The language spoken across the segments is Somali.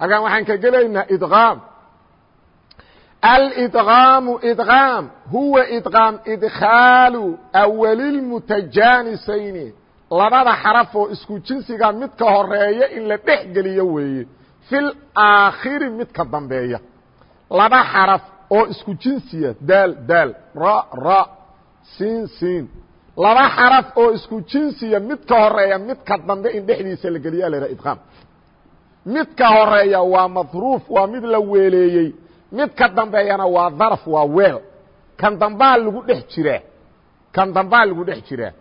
halkan waxaan ka gelaynaa idqaam alidqaamu idqaam huwa idqaam idkhaalu awalilmutajaanisayni labada xarafoo isku jinsiga midka horreeya in la dhex geliyo weeye. Fil aakhiri midka dambeeya. Laba xaraf oo isku jinsiya daal daal ra ra siin siin. Laba xaraf oo isku jinsiya midka horreeya midka dambe in dhexdiisa la geliya ladhaha idqaam mid ka horreeya waa madruuf waa mid la weeleeyey. Mid ka dambeeyana waa darf waa weel. Kan dambaa lagu dhex jiraa kan dambaa lagu dhex jiraa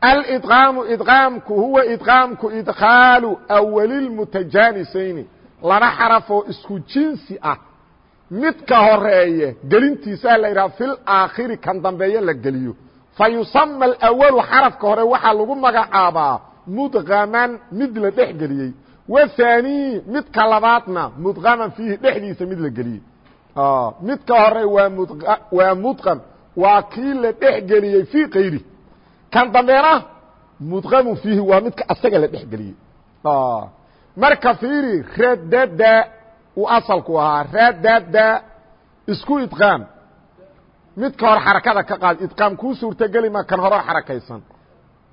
alidqaamu idqaamku huwa idqaamku idkhaalu awalilmutajanisayni laba xaraf oo isku jinsi ah. Mid ka horeeye gelintiisaa la yidhaha fil aakhiri kan dambeeye la geliyo. Fa yusama xarafka hore waxaa lagu magacaabaa mudqaman mid la dhex geliyey wthani midka labaadna mudqaman fiihi dhexdiisa mid la geliyey. Midka hore waa md waa kii la dhex geliyey fii kayri kan dambeena mudqamu fiihi waa midka asaga la dhex geliyey. Marka fiiri radada uu asalku ahaa radada isku idqaam midka hore xarakada ka qaad idqaam kuu suurtogeli ma kan hore xarakaysan.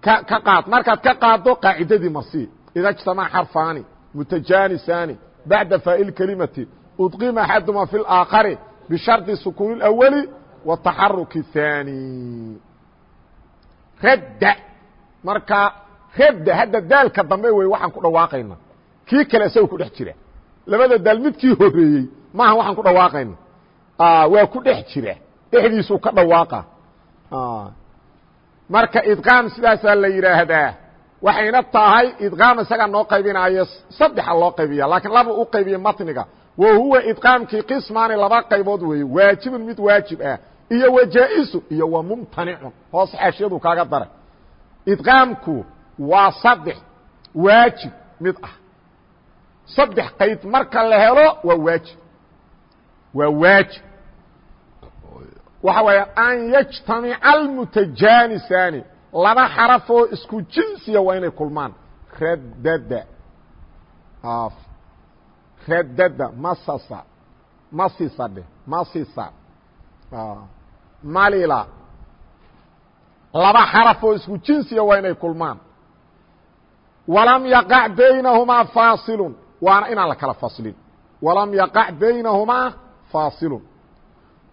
Ka qaad markaad ka qaaddo qaacidadii marsi ida اجtamca xarفaani mutajaanisaani baعda faa'il kelimati udqima axaduma fi اlآakari bisharطi sukuun اأwli وataxaruki الثaanي radda marka radda hadda daalka dambe wey waxaan ku dhawaaqayna kii kale isaga ku dhex jira labada daal midkii horeeyey maaha waxaan ku dhawaaqayna waa ku dhex jira dhexdiisuu ka dhawaaqa marka idqaam sidaasaa la yidhaahdaa waxayna tahay idqaam isagaa noo qaybinayo saddexa loo qaybiya laakiin laba u qaybiya matniga. Wa huwa idqaamkii qismaani laba qaybood weeye waajibun mid waajib ah iyo wajaa-isu iyo wa mumtanicun hoos xaashiyadu kaaga daray. Idqaamku waa saddex waajib mid ah. Saddex qayd marka la helo waa waajib. Waa waajib. Waxa weeye an yajtamica almutajaanisaani laba xarafoo isku jinsiya waa inay kulmaan. Radada radada masasa. Masisa masisa. Malila. Laba xarafoo isku jinsiya waa inay kulmaan. Walam yaqac baynahumaa faasilun waana inaan la kala faslin. Walam yaqac baynahumaa faasilun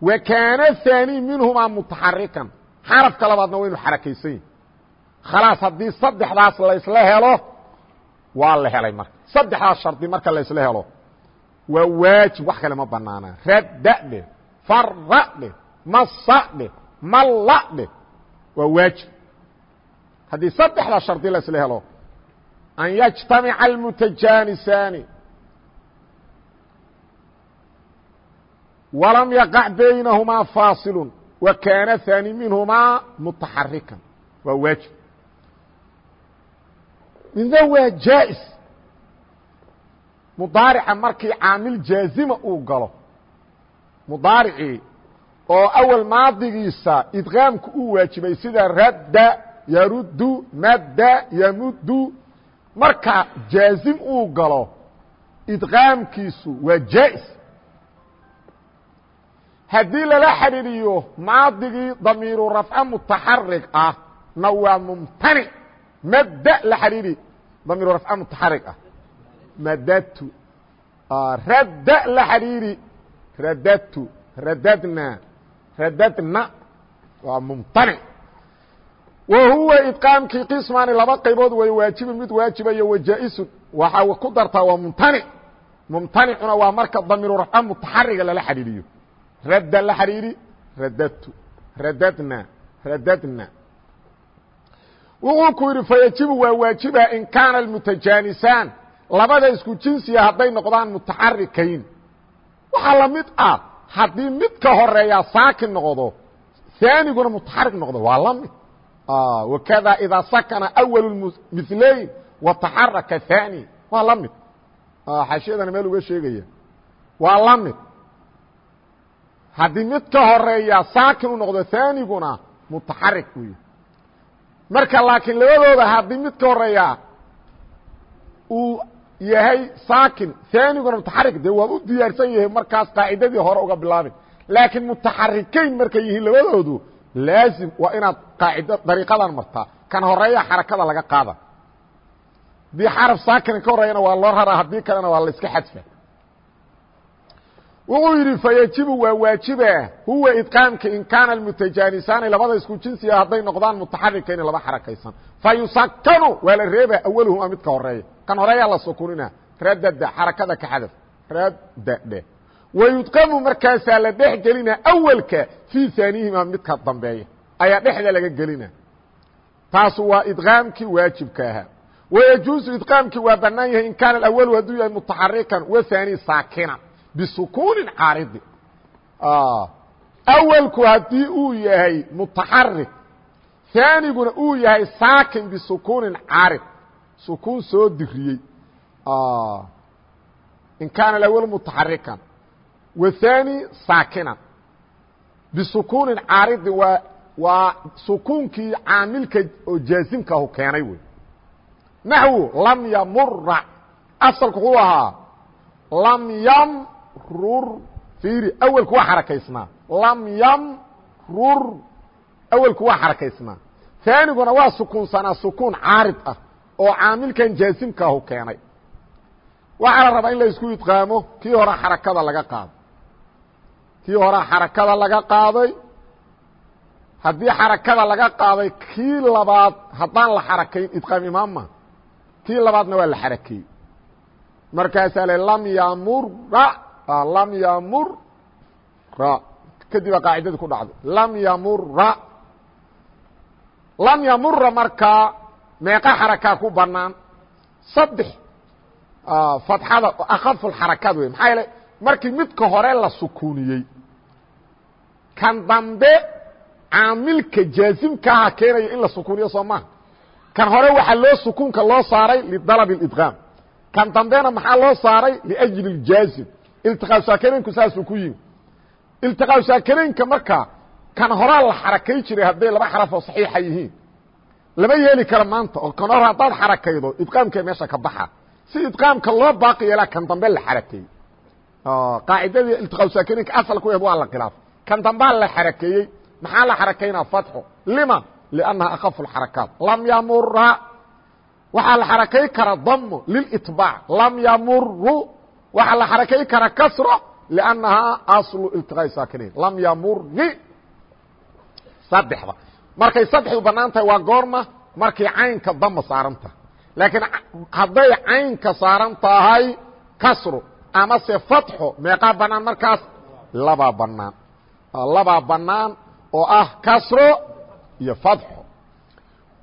wa kaana haani minhumaa mutaxarikan xarafka labaadna waa inu xarakaysan yihi khalaas haddii saddexdaas laysla helo waa la helay marka. Saddexdaas shardi marka laysla helo waa waajib wax kale ma banaanaa radda dheh farra dheh waa waajib. Haddii saddexdaas shardi laysla helo an yajtamica almutajaanisaani walam yaqac baynahumaa faasilu wa kaana haani minhumaa mutaxarikan waa waajib midna waa jaa-is mudaarica markii caamil jaazima uu galo. Mudaaricii oo awal maadigiisa idqaamku uu waajibay sida radda yaruddu madda yamuddu. Marka jaazim uu galo idqaamkiisu waa jaa-is haddii lala xidhiiriyo maadigii damiiru rafco mutaxarig ah na waa mumtanic mabda la xariiri damiru rafca mutaxarig ah madadtu radda la xariiri radadtu radadna radadna waa mumtanic wa huwa idqaamkii qismaani laba qaybood way waajibun mid waajibayo wajaa-isun waxaa ku dartaa waa mumtanic mumtanicuna waa marka damiru rafca mutaxariga lala xariiriyo radda la xariiri radadtu radadna radadna wuxuu ku yidhi fayajibu waa waajiba in kaana almutajaanisaan labada isku jinsiya hadday noqdaan mutaxarikayn waxaa la mid ah haddii mid ka horreeya saakin noqdo aaniguna mutaxarik noqdo waa la mid. Wakada idaa sakana awalu milayn wataxaraka haani waa la mid. Xaashiyadana meel uga sheegaya. Waa la mid. Haddii mid ka horreeya saakin u noqdo aaniguna mutaxarik wey marka laakiin labadooda haddii mid ka horreeya uu yahay saakin aaniguna mutaxarik de waa u diyaarsan yahay markaas qaacidadii hore uga bilaabin. Laakiin mutaxarikayn markay yihiin labadoodu laazim waa inaad qaacida dariiqadan martaa. Kan horreeya xarakada laga qaada. Haddii xaraf saakina ka horeyana waa loo raraa haddii kalena waa la iska xadfa wuxuu yidhi fayajibu waa waajiba huwa idqaamka in kaana mutajaanisaani labada isku jinsiga hadday noqdaan mutaxarikayni laba xarakaysan. Fayusakanu waa la reeba awaluhuma midka horreeya kan horeeyaa la sukunina radada xarakada ka xadaf. Radade wayudqamu markaasaa la dhex gelina awalka fii haanihima midka dambeeya. Ayaa dhexda laga gelina. Taasu waa idqaamkii waajibka ahaa. Wayajuusu idqaamkii waa banaan yahay in kaana awalu hadduu yahay mutaxarikan wahaani saakinan bisukuunin caaridi awalku haddii uu yahay mutaxarik haaniguna uu yahay saakin bisukuunin caarid sukuun soo diriyey in kaana awalu mutaxarikan wahaani saakinan bisukuunin caaridi waa sukuunkii caamilka oo jaasimkaahu keenay wey naxwu lam yamura asalku wuxuu ahaa lam yamrur fiiri awelku waa xarakaysnaa. Lam yamrur awelku waa xarakaysnaa. Haaniguna waa sukuunsanaa sukuun caarid ah oo caamilkan jaasimkaahu keenay. Waxaa la rabaa in la isku idqaamo kii hore xarakada laga qaado kii hore xarakada laga qaaday haddii xarakada laga qaaday kii labaad haddaan la xarakayn idqaam imaamma kii labaadna waa la xarakeeyey markaasaa le lam yamura lam yamura kadib baa qaacidadii ku dhacday lam yamura lam yamura markaa meeqa xarakaa ku banaan saddex fatxada akafulxarakaad wey maxaa yeele markii midka hore la sukuuniyey kan dambe caamilka jaasimkaaha keenaya in la sukuuniyo soo maha kan hore waxaa loo sukuunka loo saaray lidalab اidqaam kan dambena maxaa loo saaray liأjli اjaazim iltiqaa shaakiraynku saasuu ku yimi. Iltiqaa shaakiraynka marka kan horaa la xarakay jiray hadday laba xarafoo saxiixa yihiin. Lama yeeli karo maanta oo kan hore haddaad xarakaydo idqaamkee meesha ka baxa. Si idqaamka loo baaqi yeelaa kan dambe la xarakeeyey qaacidadii iltiqaa shaakiraynka asalku aheed waa la khilaafay kan dambaa la xarakeeyey maxaa la xarakaynaa fatxo lima liannaha akhafu lxarakaat lam yamura waxaa la xarakay kara damo lilitbaac lam yamuru waxaa la xarakay kara kasro لأnnahaa aslu iltiqاء saakinayn lam yamuri saddexda markay saddexdu banaan tahay waa goorma markay caynka dama saaran tahay laakiin hadday caynka saaran tahay kasro amase fatxo meeqaa banaan markaas labaa banaan labaa banaan oo ah kasro iyo fatxo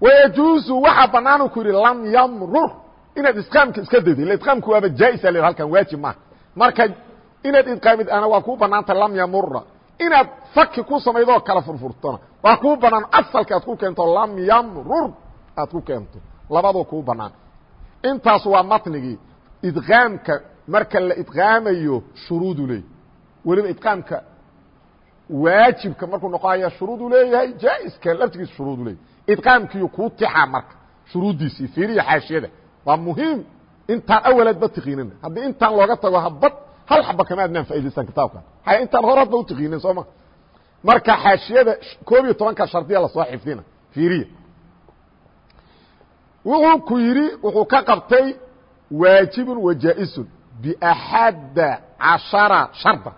wayajuusu waxaa banaanu ku yidhi lam yamrur inaad idqaamka iska daydo ila idqaamku waaba jaa-isa le halkan waajib maaha marka inaad idqaamid ana waa kuu banaanta lam yamura inaad faki ku samaydoo kala furfurtona waa kuu banaan asalka aad ku keento lam yamrur aad ku keento labadoo kuu banaan intaas waa matnigii idqaamka marka la idqaamayo shuruudu leey weliba idqaamka waajibka markuu noqonaya shuruudu leeyahay jaa-iska laftigiisa shuruudu leeyahy idqaamkiiyu kuu tixaa marka shuruuddiisii fiiriya xaashiyada waa muhiim intaan awalaadba tiqiinin. Haddii intaan looga tago habad hal xaba kama adnaan faa'idaysan kitaabkan haya intaan hor hadba utiqiinin soo ma? Marka xaashiyada koob iyo tobanka shardiya la soo xifdina fiiriya. Wuxuu ku yidhi wuxuu ka qabtay waajibun wa jaa-isun biaxadda cashara sharda.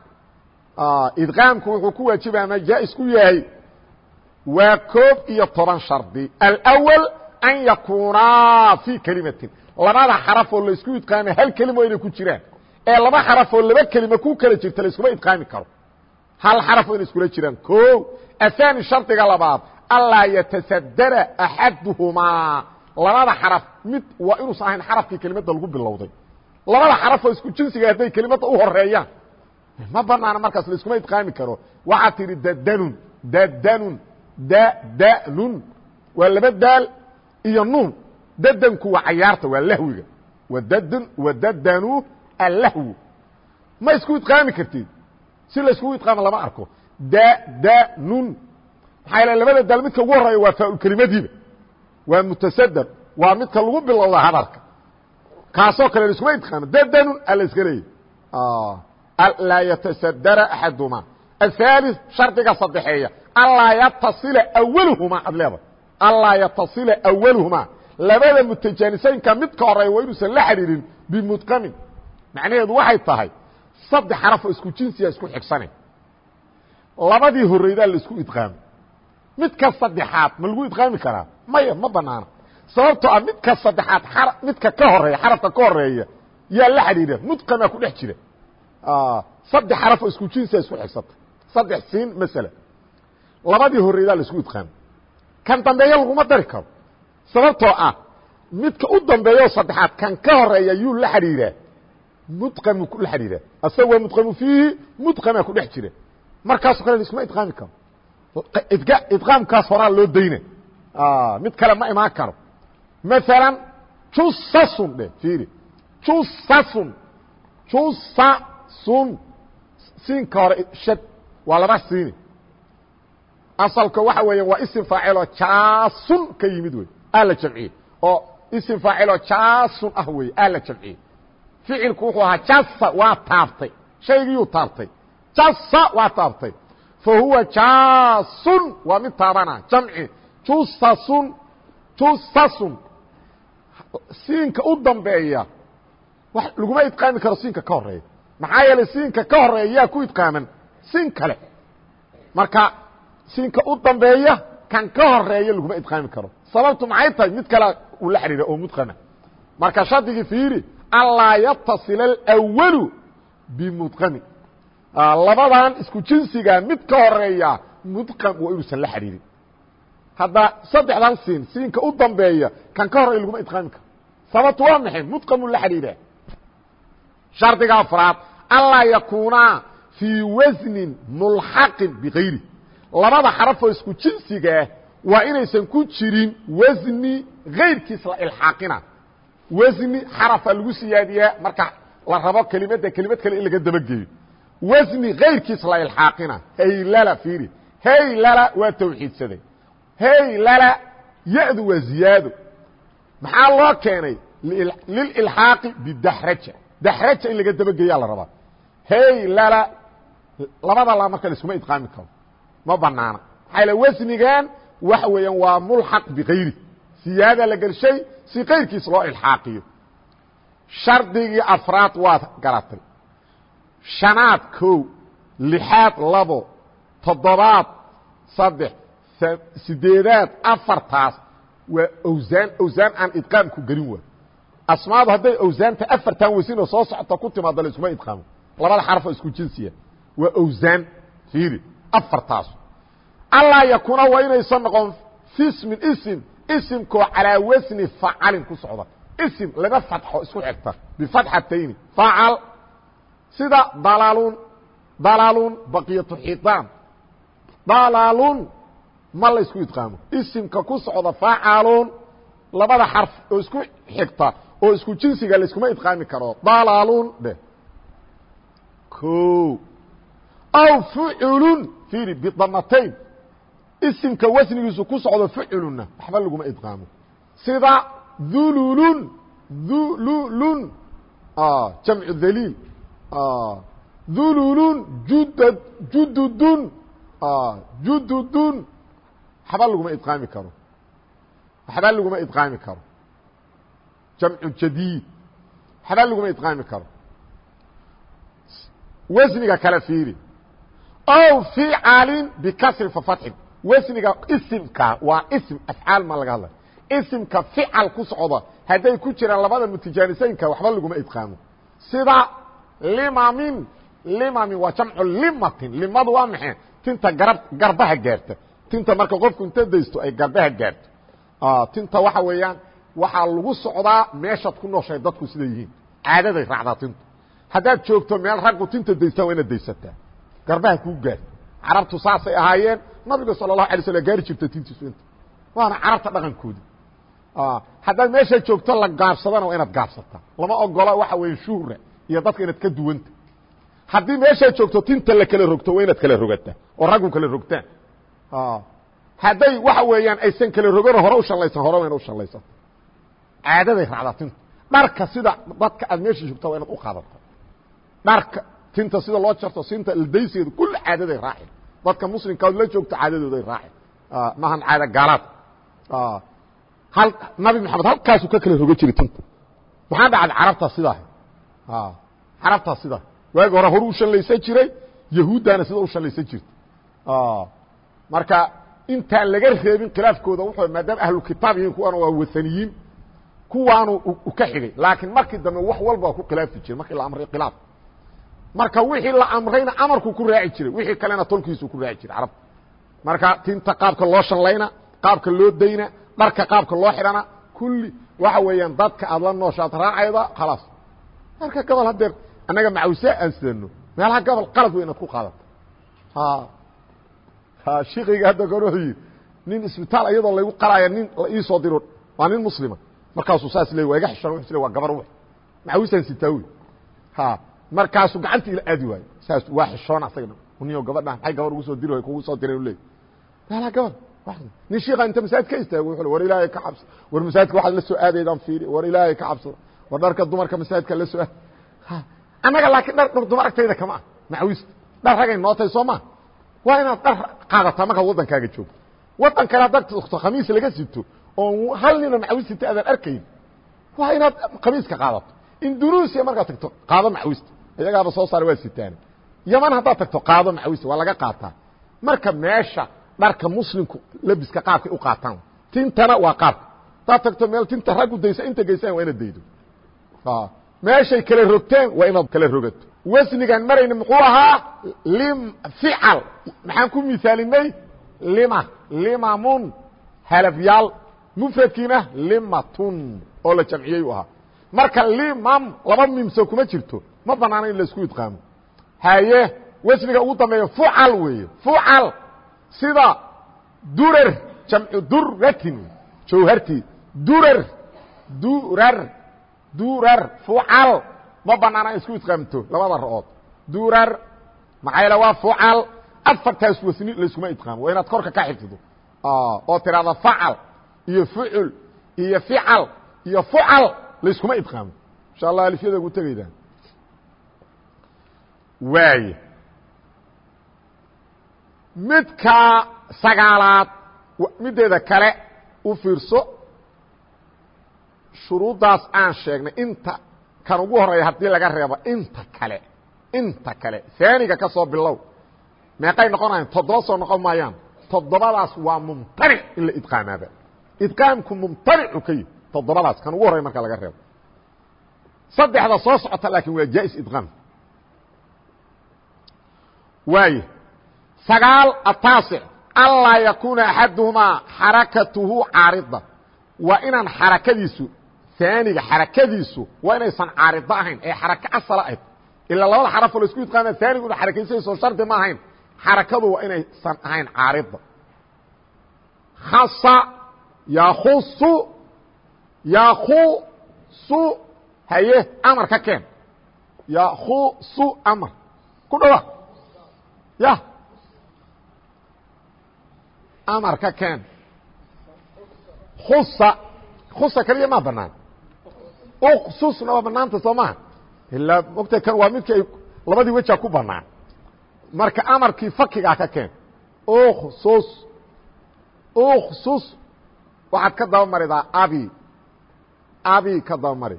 Idqaamku wuxuu ku waajiba ama jaa-is ku yahay waa koob iyo toban shardi. Alأwl an yakunaa fii kelimatin labada xaraf oo la isku idqaamay hal kelimo inay ku jiraan ee laba xaraf oo laba kelima ku kala jirta laiskuma idqaami karo hal xaraf o inay iskula jiraan o ahaani shardiga labaad anlaa yatasadara axaduhumaa labada xaraf mid waa inuusan ahayn xarafkii kelimadda lagu bilowday labada xaraf oo isku jinsiga hadday kelimada u horeeyaan ma banaana markaas laiskuma idqaami karo waxaad tidhi dadanun dadanun dadanun waa laba daal iyo nuun. Dadanku waa cayaarta waa lahwiga. Wadadn wadadanu alahwu ma isku idqaami kartid? Si la iskugu idqaamo lama arko. Dadanun maxaa yal labada daal midka ugu horreeya waa faaulkelimadiiba waa mutasadar waa midka lagu bilowda hadalka kaasoo kale la iskuma idqaamo. Dadanun ala iska leeyay alaa ah, yatasadara axaduma. Aثaaliث shardiga sadexeeya alaa yatasila awalhumaa ad leedahay alaa yatasila awalhumaa labada mutajaanisaynka mid ka horreeya waa inuusan la xidhiirin bimudqamin macnaheedu waxay tahay saddex xarafoo isku jinsiya isku xigsane. Labadii horeydaa la isku idqaamay midka saddexaad ma lagu idqaami karaa? Maya ma banaana. Sababtoo ah midka saddexaad midka ka horreeya xarafka ka horreeya yaa la xidhiira mudqamaa ku dhex jira. Saddex xarafoo isku jinsiya isku xigsata. Saddex siin masala. Labadii horeydaa la isku idqaamay kan dambeeya laguma dari karo. Sababtoo ah midka u dambeeyo saddexaad kan ka horreeya yuu la xidhiiraa mudqamu la xidhiiraa asaga waa mudqamu fiihi mudqamaa ku dhex jira. Markaasoo kale iskuma idqaami karo. Idqaamkaas horaa loo dayna mid kale ma imaan karo. Maalan jusasun dhe fiiri. Jusasun jusasun siinka hore shad waa laba siini asalka waxa weeya waa isim faaciloo jaasun ka yimid wey aa la jamciyey oo isim faaciloo jaasun ah wey aa la jamciyey ficilku wuxuu ahaa jasa waa taabtay. Shaygiyuu taabtay. Jasa waa taabtay. Fa huwa jaasun waa mid taabana jamci. Jusasun jusasun siinka u dambeeya wa laguma idqaami karo siinka ka horreeya maxaa yeelay siinka ka horreeya yaa ku idqaaman siin kale. Marka siinka u dambeeya kan ka horreeya laguma idqaami karo. Sababtu maxay tahay? Mid kale uu la xidhiira oo mudqama marka shardigii fiiri anlaa yatasila alwalu bimudqami labadan isku jinsiga mid ka horreeya mudqam waa inuusan la xidhiirin hadda saddexdan siin siinka u dambeeya kan ka horreeya laguma idqaami karo. Sababtu waa maxay? Mudqamuu la xidhiira shardiga afraad anlaa yakuunaa fii wasnin mulxaqin bikayri labada xarafoo isku jinsigaah waa inaysan ku jirin wasni kayrkiis la ilxaaqina. Wasni xarafa lagu siyaadiyaa marka la rabo kelimadda kelimad kale in laga dabageeyo wasni kayrkiis la ilxaaqina. Haylala fiiri haylala waa tawxiidsaday. Haylala ya-du waa ziyaado. Maxaa loo keenay? Lililxaaqi bidaxraja daxraja in laga dabageeyaa la rabaa. Haylala labada la marka laiskuma idqaami karo ma banaana. Maxaa wasnigan waxa weeyaan waa mulxaq bikayri siyaada la gelshay si kayrkiis loo ilxaaqiyo. Shardigii afraad waad garatay shanaad kow lixaad labo toddobaad saddex sideedaad afartaas waa awsaan awsaan aan idqaamku gelin waa asmaadu hadday awsaanta afartan wesinoo soo socota ku timaado la iskuma idqaamo. Labada xarafoo isku jinsiya waa awsaan fiiri afartaas allaa yakuuna waa inaysan noqon fismin isim isimkoo calaa wasni facalin ku socda. Isim laba fatxo isku xigta bifatxatayni facal sida dalaalun dalaalun baqiyatu xitaan dalaalun ma la isku idqaamo. Isimka ku socda facalun labada xarf oo isku xigta oo isku jinsiga layskuma idqaami karo. Dalaalun dheh o aw fuculun fiiri bidamatayn isimka wasnigiisu ku socdo fuculunna waxba laguma idqaamo sida dhululun dhululun jamcu daliil dhululun judad jududun jududun waxba laguma idqaami karo waxba laguma idqaami karo jamcu jadiid waxba laguma idqaami karo wasniga kale fiiri ow ficalin bikasrin fafatxin wasniga isimka waa ism afcaal ma laga hadlay isimka fical ku socda hadday ku jiraan labada mutajaanisaynka waxba laguma idqaamo sida limamin limamin waa jamcu limatin limadu waa maxay tinta garab garbaha gaarta tinta marka qofku inta daysto ay garbaha gaarto tinta waxa weeyaan waxaa lagu socdaa meeshaad ku nooshahay dadku siday yihiin caadaday raacdaa tintu haddaad joogto meel raggu tinta daystaan waa inaad daysataa garbaha kuu gaar. Carabtu saasay ahaayeen. Nabiga sala allahu alay slam gaari jirta tintiisu inta waana carabta dhaqankoodi haddaad meesha joogto la gaabsadana waa inaad gaabsataa. Lama ogola waxa weeye shuhra iyo dadka inaad ka duwanta. Haddii meeshaad joogto tinta la kala rogto waa inaad kala rogataa oo raggu kala rogtaan. Hadday waxa weeyaan aysan kala rogano hore u shallaysan hore waa ina u shallaysata caadaday raacdaa tinta dharka sida dadka aad meesha joogta waa inaad u qaadata dharka tinta sida loo jarto sinta ldayseeda kulli caadaday raaci dadka muslimkaad la joogto caadadooday raaci maahan caada gaalaad. Hal nabi maxamed halkaasu ka kala rogo jiray tinta. Maxaa dhacday carabtaa sidaa. Carabtaa sidaa. Waagi hore horu u shallaysan jiray yahuuddana sida u shallaysan jirta marka intaan laga reebin khilaafkooda wuxuu maadaama ahlu kitaab yihiin kuwaana waa wasaniyiin kuwaanu ka xigay. Laakiin markii dambe wax walba ku khilaafi jiray markii la amray khilaaf marka wixii la amrayna amarku ku raaci jiray wixii kalena tolkiisu ku raaci jiray carabta marka tinta qaabka loo shallayna qaabka loo dayna dharka qaabka loo xidhana kulli waxa weeyaan dadka aad la nooshaad raacayda khalaas. Marka gobol hadeer annaga macawse aan sidano meelaha gobol qalad wey inaad ku qaadato shikiga hadda kor wuxuu yidhi nin isbitaal iyadoo laygu qalaya nin la iisoo diro waa nin muslima. Markaasuu saas leey waa iga xishoon wuxuu le waa gabar w macawisaan sitaa wey ha markaasuu gacanta ila aadi waayo. Saas waa xishoon asagana. Niyo gabadha maxay gabar ugu soo diri kugu soo direen leey meelaha gabal nin shiika inta masaajid ka istaago war ilaahay ka cabsa war masaajidka waxaad la soo aadaydaan fiiri war ilaahay ka cabsada war dharka dumarka masaajidka la soo annaga laakiin dhar dumar agtayda kama ah macawista dhar ragay nootay soo maa waa inaad dhar qaadataa markaad waddankaaga joogto waddan kale haddaad tagto khamiis laga sito oo hal nina macawissita aadaan arkayn waa inaad khamiiska qaadato. Indunuusiya markaad tagto qaado macawista iyagaaba soo saara waa sitaane yaman haddaad tagto qaado macawista waa laga qaataa. Marka meesha dharka muslimku labiska qaabkay u qaataan tintana waa qaabka haddaad tagto meel tinta raggu daysa inta geysaan waa inaad daydo. Meeshay kala rogteen waa inaad kala rogato. Wasnigan marayna muxuu ahaa lim fical. Maxaan ku misaalinay lima. Limamun. Halafyaal mufradkiina limatun oo la jamciyey u ahaa. Marka limam laba mimso kuma jirto ma banaana in la isku idqaamo. Haye wasniga ugu dambeeya fucal weeye fucal. Sida durar jamcu duratin jawhartii durar durar durar fucal. Ma banaana in isku idqaamto labada ra'ood durar maxaa yaele waa fucal. Afartaas wasni layskuma idqaamo. Waa inaad korka ka xifdido oo tirahda facal iyo fucul iyo fical iyo fucal layskuma idqaamo. Insha allah alifyada gu tegaydaan waay midka sagaalaad mideeda kale u fiirso shuruuddaas aan sheegnay inta kan ugu horreeya haddii laga reebo inta kale inta kale aaniga ka soo bilow meeqay noqonayan toddoba soo noqon maayaan toddobadaas waa mumtanic in la idqaamaaba idqaamku mumtanicu ka yihi toddobadaas kan ugu horreya marka laga reebo. Saddexda soo socota laakiin waa jaa-is idqaam waaye sagaal ataasic anlaa yakuuna axaduhumaa xarakatuhu caarida waa inaan xarakadiisu aaniga xarakadiisu waa inaysan caarido ahayn ee xarako asala ayd ilaa labada xarafo la isku idqaama aanigu ina xarakaysanayso shardi ma ahayn. Xarakadu waa inaysan ahayn caarida khasa yakusu yakusu haye amar ka keen. Yakusu amar. Ku dhawa ya amar ka keen kusa kusa keliya ma banaan. Uksusna waa banaanta soo maha ilaa mogta kan waa midki ay labadii wejaa ku banaan. Marka amarkii fakigaa ka keen uksus uksus waxaad ka daba maridaa abi. Abi ka daba mari.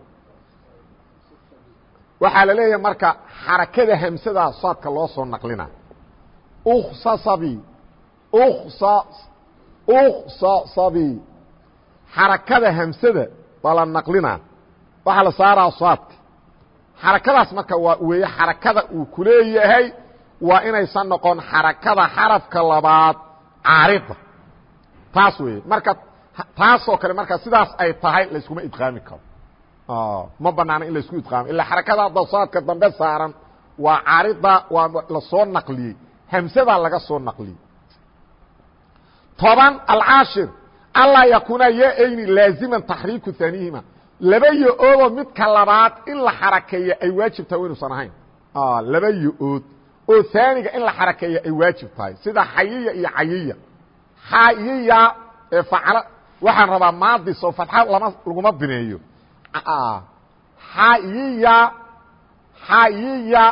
Waxaa la leeyahay marka xarakada hamsadaa saadka loo soo naqlina uksasabi uksa uksasabi xarakada hamsada baa la naqlinaa waxaa la saaraa saadka xarakadaas marka waa weeye xarakada uu ku leeyahay waa inaysan noqon xarakada xarafka labaad caarida taas weeye. Marka taasoo kale marka sidaas ay tahay layskuma idqaami karo. Ma banaana in la isku idqaamo ilaa xarakada dasaadka dambe saaran waa caarida waa la soo naqliyey hamsadaa laga soo naqliyey. Toban alcaashir allaa yakuuna ya-ayni laaziman taxriiku haanihima laba yo-oodoo midka labaad in la xarakeeya ay waajib tahay waynuusan ahayn. Laba yo-ood oo haaniga in la xarakeeya ay waajib tahay. Sida xayiya iyo cayiya. Xayiya ee facala waxaan rabaa maadis oo fatxa lama laguma bineeyo xayiya xayiya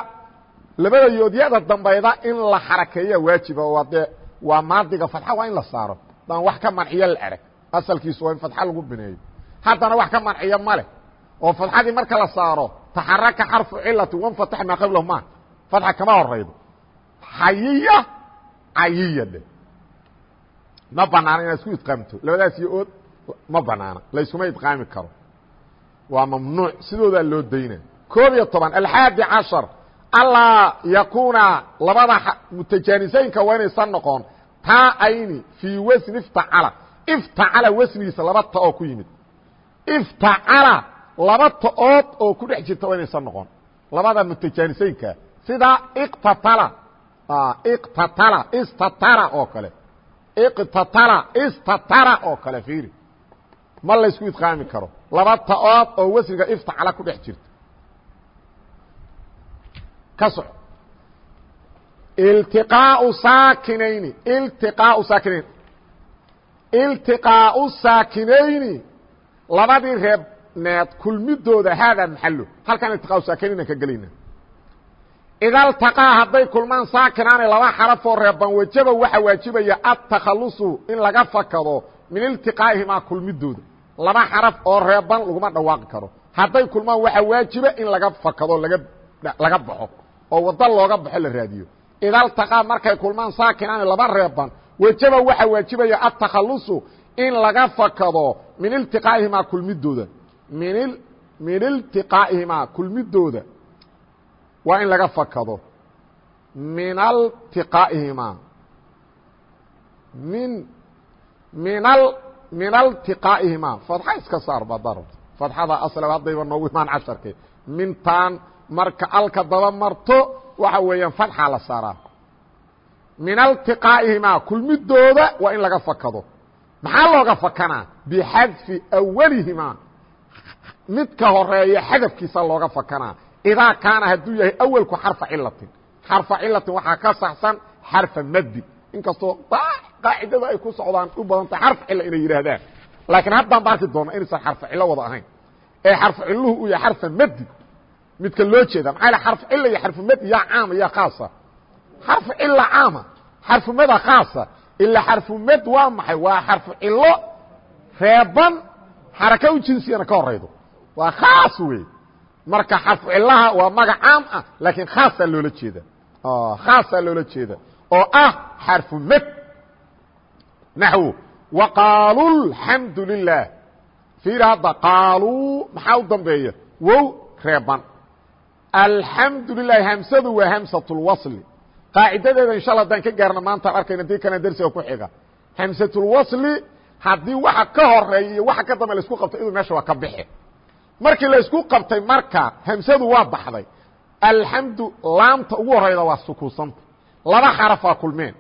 labada yoodyada dambayda in la xarakeeya waajiba oo dee waa maadiga fatxa waa in la saaro. Daan wax ka manciyo la erag asalkiisu waa in fatxa lagu bineeyo. Haddana wax ka manciyo male oo fatxadii marka la saaro taxaraka xarfu cilati wanfatax maa qablahu ma fatxa kama horaydo xayiya cayiya dhe ma banaana inaad isku idqaamto. Labadaas iyo ood ma banaana. Layskuma idqaami karo. Waa mamnuuc. Sidoodaa loo dayna koob iyo toban. Alxaadi cashar allaa yakuuna labada mutajaanisaynka waa inaysan noqon taa ayni fii wasni iftacala. Iftacala wasnigiisa laba ta oo ku yimid. Iftacala laba ta-ood oo ku dhex jirta waa inaysan noqon labada mutajaanisaynka sida iqtatala iqtatala istatara oo kale. Iqtatala istatara oo kale fiiri. Ma laysku idqaami karo. Laba ta-ood oo wasniga iftacala ku dhex jirta ka soco iltiqaau saakinayni. Iltiqaau saakinayni. Iltiqaau saakinayni. Labadii reebneed kulmidooda haadaa maxalo halkaan iltiqaau saakinayna ka gelayna. Ida ltaqaa hadday kulmaan saakinaani laba xarafoo reeban wajaba waxaa waajibaya atakhalusu in laga fakado min iltiqaa'ihimaa kulmidooda. Laba xaraf oo reeban laguma dhawaaqi karo. Hadday kulmaan waxaa waajiba in laga fakado laga laga baxo oo waddo looga baxo la raadiyo. Ida ltaqaa markay kulmaan saakinaani laba reeban. Wajaba waxaa waajibaya atakhalusu in laga fakado min iltiqaa'ihimaa kulmidooda. Min min iltiqaa'ihimaa kulmidooda. Waa in laga fakado. Min altiqaa'ihimaa min min al min altiqaa'ihimaa fadxa iska saar ba darb fadxada asla haddayba noogu imaan casharke mintaan marka alka daba marto waxa weeyaan fadxaa la saaraa. Min altiqaa'ihimaa kulmidooda waa in laga fakado. Maxaa looga fakanaa? Bixadfi awalihimaa midka horreeya xadafkiisa looga fakanaa. Idaa kaana hadduu yahay awelku xarfa cilatin xarfa cilatin waxaa ka saxsan xarfa madi inkastoo qaacidada ay ku socdaan u badan tahay xarf cila inay yidhaahdaan. Laakiin haddaan ba arki doona inaysan xarfa cilo wada ahayn. Ee xarfu ciluhu uu yahay xarfa madi midka loo jeeda maxaa yh xarfu cila iyo xarfu madi yaa caama yaa khaasa? Xarfu cila caama xarfu mada khaasa? Ilaa xarfu mad waa maxay? Waa xarfu cilo reeban xaraka u jinsiyana ka horaydo waa khaas wey marka xarfu cilaha waa magac caam ah laakiin khaasaa loola jeeda khaasaa loola jeeda oo ah xarfu mad naxwo waqaalu lxamdu lilah fiir hadda qaaluu maxaa u dambeeya? Wow reeban alxamdu lilahi hamsadu waa hamsatulwasli qaacidadeeda insha alla hadaan ka gaarna maantaan arkayna dii kana dersiga ku xiga. Hamsatulwasli haddii waxa ka horreeya iyo waxa ka dambe la isku qabto iduu meesha waa ka bixe markii laysku qabtay marka hamsadu waa baxday. Alxamdu laamta ugu horeyda waa sukuunsanta. Laba xarafaa kulmeen.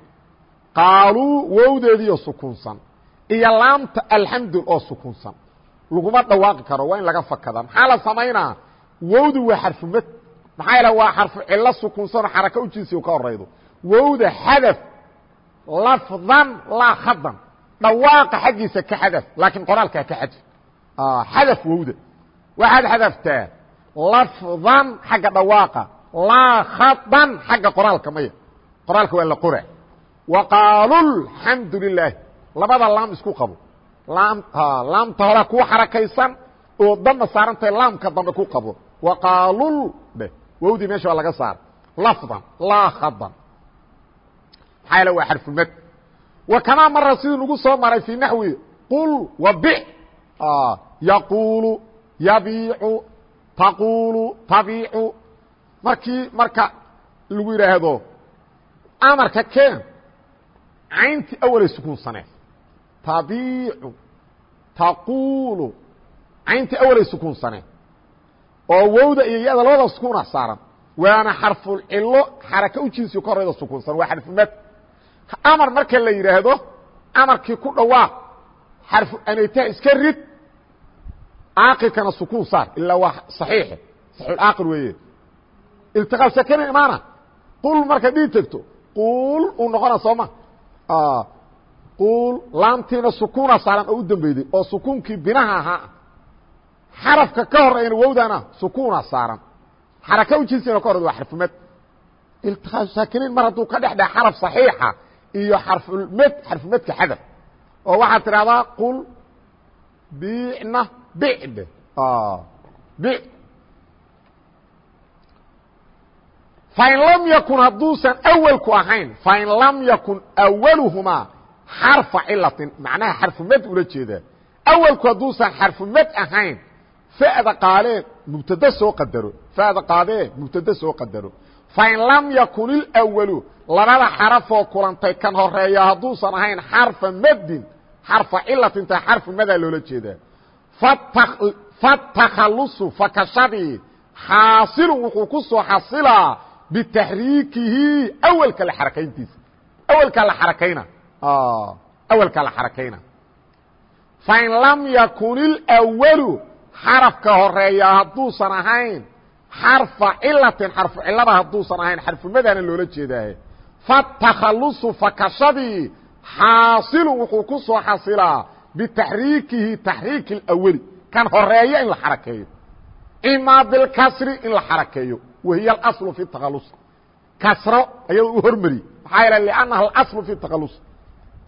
Qaaluu wowdeediioo sukuunsan. Iyo laamta alxamdu oo sukuunsan. Laguma dhawaaqi karo waa in laga fakada maxaa samaynaa wowdu waa xarfumad maxaa yaele waa xarfu cilo sukuunsanoo xaraka u jinsiga ka horaydo wowda xadaf lafdan laa khadan. Dhawaaqa xaggiisa ka xadaf laakiin qoraalkaa ka xadf xadaf wowda. Waxaad xadaftaa lafdan xagga dhawaaqa laa khadan xagga qoraalka maya. Qoraalka waa la qora. Wa qaalu lxamdu lilaahi labada laam isku qabo. Laam laamta hore kuu xarakaysan oo damba saarantahay laamka dambe ku qabo. Wa wowdii meesha waa laga saara lafdan laa khadan. Maxaa yaele waa xarfumad wa kamaa mara sidii nagu soo maray fii naxwi qul wa bic yaquulu yabiicu taquulu tabiicu markii marka lagu yidhaahdo amarka keen cayntii awalay sukuunsaneen tabiicu taquulu cayntii awalay sukuunsaneen oo wowda iyo yada labada sukuuna saaran. Waana xarfulcilo xaraka u jinsiga ka horeyda sukuunsan waa xarfumad amar marka la yidhaahdo amarkii ku dhawaaq xarfu anayta iska rid caaqilkana sukuun saar ilaa waa صaxiixe saxiixulcaaqil weeye. Iltiqaa sakana imaana. Qul markaad dhii tegto quul uu noqona soo ma quul laamtiina sukuuna saaran oo u dambeyday oo sukuunkii binaha ahaa xarafka ka horeyna wowdana sukuuna saaran. Xaraka u jinsina ka horeyda waa xarfumad. Iltiqaa saakiniin mar hadduu ka dhex dhaha xaraf صaxiixa iyo xarfulmed xarfumedka xadaf oo waxaad tidhahdaa qul bicna bicd bic fain lam yakun hadduusan awelku ahayn fain lam yakun awaluhumaa xarfa cilatin macnaha xarfumad ula jeedaa. Awelku hadduusan xarfumad ahayn fa'da qaalee mubtade soo qadaro fa'da qaadee mubtade soo qadaro fain lam yakun ilawalu labada xarafoo kulantay kan horreeya hadduusan ahayn xarfa madin xarfa cilatin ta xarfu madaa loola jeedaa fatakhalusu fakashadii xaasilun wuxuu ku soo xasilaa bitaxriikihi awelka la xarakayntiisa awelkaa la xarakayna awelkaa la xarakayna fain lam yakun ilwalu xarafka horreeya hadduusan ahayn xarfa cilatin xarfu cilada hadduusan ahayn xarfumadaana loola jeedaaye. Fatakhalusu fakashadii xaasilun wuxuu ku soo xasilaa bitaxriikihi taxriiki اlaweli kan horreeya in la xarakeeyo. Imaa bilkasri in la xarakeeyo wahiy alaslu fi takhalus kasro ayadoo u hormari maxaa yeele liannaha alaslu fi takhalus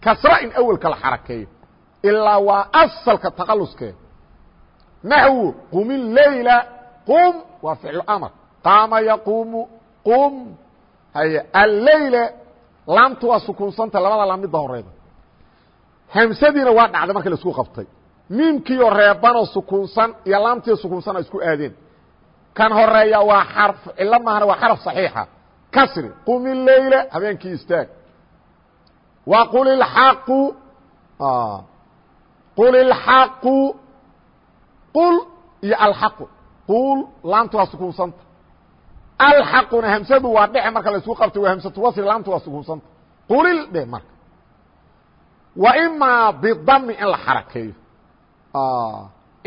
kasro in awelka la xarakeeyo ilaa waa asalka takhaluskee naxwu qumi leyla qum waa ficlu amr qaama yaquumu qum haye alleyla laamtu waa sukuunsanta labada laam midda horeyda hamsadiina waa dhacday marka la isku qabtay miimkiioo reebanoo sukuunsan iyo laamtiio sukuunsana isku aadeen kan horreeya waa xarf cilo maahana waa xaraf صaxiixa kasri qumi leyla habeenkii istaag wa qul ilxaqu qul ilxaqu qul iyo alxaqu qul laamtu waa sukuunsanta alxaquna hamsadu waa dhece marka la isku qabtay waa hamsatu wasri laamtu waa sukuunsanta qulil dhe marka wa imaa bidami in la xarakeeyo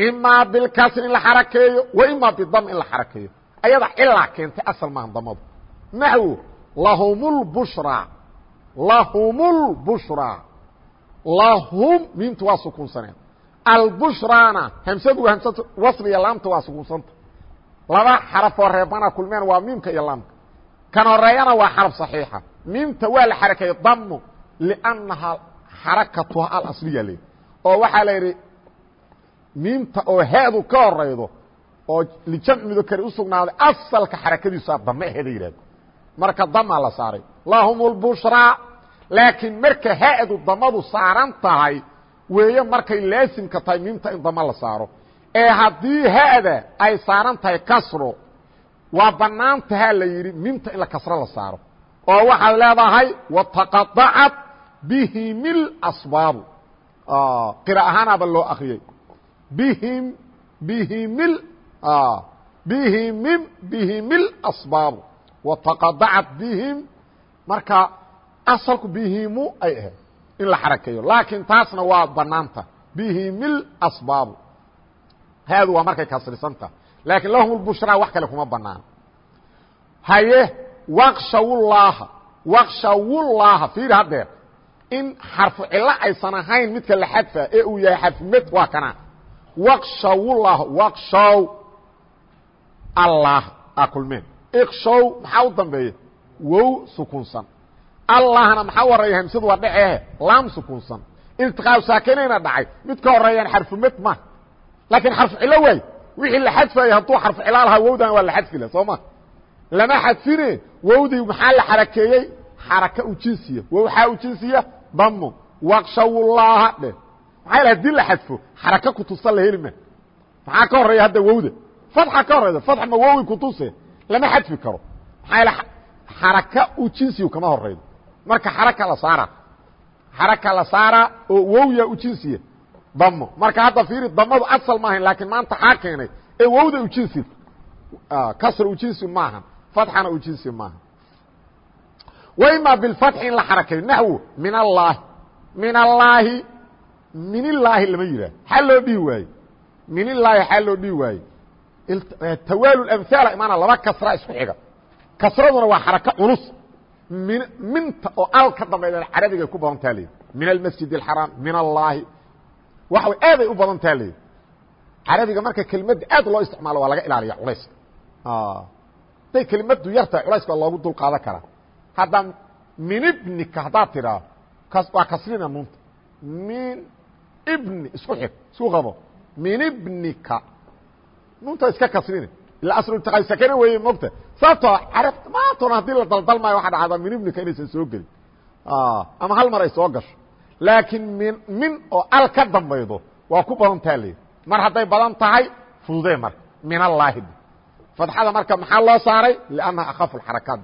imaa bilkasri in la xarakeeyo wa imaa bidami in la xarakeeyo ayada cilaa keentay asal maahan damadu naxwo lahumulbushraa lahumulbushraa lahum miimtu waa sukuunsaneed albushraana hamsadu waa hamsatu wasriya laamta waa sukuunsanta laba xarafoo reebana kulmeen waa miimka iyo laamka. Kan horeeyana waa xaraf صaxiixa miimta waa la xarakeeyey damu liannaha xarakatuha alasliya le oo waxaa la yidhi miimta oo heedu ka horaydo oo lijamci mudakari usugnaaday asalka xarakadiisaa dame aheeda yidhahdo marka damaa la saaray. Lahum lbushraa laakiin marka ha-du damadu saaran tahay weeye markay laasimka tahay miimta in dama la saaro. Ee haddii ha-da ay saaran tahay kasro waa banaantahaa la yidhi miimta in la kasro la saaro. Oo waxaad leedahay wataqadacat bihim اasbaabu qira ahaanaaba loo akriyey bihim bihimil bihimim bihimil asbaabu wataqadacat bihim marka asalku bihimu ay ahayd in la xarakeeyo. Laakiin taasna waa banaanta. Bihimil asbaabu haadu waa markay kasrisanta laakiin lahum lbushraa wax kale kuma banaan. Haye waqshawullaaha waqshawullaaha fiiri haddeer. In xarfu cilo aysan ahayn midka la xadfa ee uu yahay xarfumad waa kana waqshawullaah waqshow allah a kulmeen. Iqshow maxaa u dambeeya wow sukunsan allahna maxaa horreeya hamsadu waa dhaceehe laam sukunsan iltiqaab saakinayna dhacay. Mid ka horeeyaan xarfumad ma. Laakiin xarfu cilo waay wixii la xadfaya hadduu xarfu cilo lahaa wowdan waa la xadfi lah soo ma lama xadfine wowdii maxaa la xarakeeyey? Xaraka u jinsiya. Wowxaa u jinsiya? Damo waqshawullaaha dheh. Maxaa yal haddii la xadfo xaraka kutusa la heli ma. Maxaa ka horreeya hadda wowda fatxa ka horeyda fatx ma wowi kutuse lama xadfi karo. Maxaa yal xaraka u jinsiya kama horeydo marka xaraka la saara. Xaraka la saara oo wowya ujinsiya damo marka hadda fiiri damadu asal maahayn laakiin maanta xaa keenay. Ee wowda ujinsi kasro ujinsi maahan. Fatxana ujinsi maahan. Waimaa bilfatxi in la xarakayo naxwo min allaahi min allaahi minillaahi lama yidhaah. Xaa loo dhihi waaye minillaahi xaa loo dhihi waaye tawaalu amhaala imaana laba kasra isku xiga. Kasraduna waa xarako culus minta oo al ka dambayda carabigay ku badan taa leydi min almasjid اxaraam min allaahi waxa wy aaday marka kelmadda aad loo isticmaalo waa laga ilaaliya culayska ah. haday kelmaddu yartahay culayska waa dul qaadan karaa. Haddaa min ibnika haddaad tidhaao waa kasrina nuunta min ibni isku xir min ibnika. Nuunta iska kasrina ilaa aslu taqasakana weeye mogta sababtoo carab maantona haddii la daldalmaayo waxaa dhacdaa min ibnika inaysan soo gelin. Ama hal mar ay soo gasho. Laakiin min min oo al ka dambaydo waa ku badan taha le mar hadday badan tahay fududee marka min allaahi fadxada marka maxaa loo saaray? Liannaha akhafu xarakaat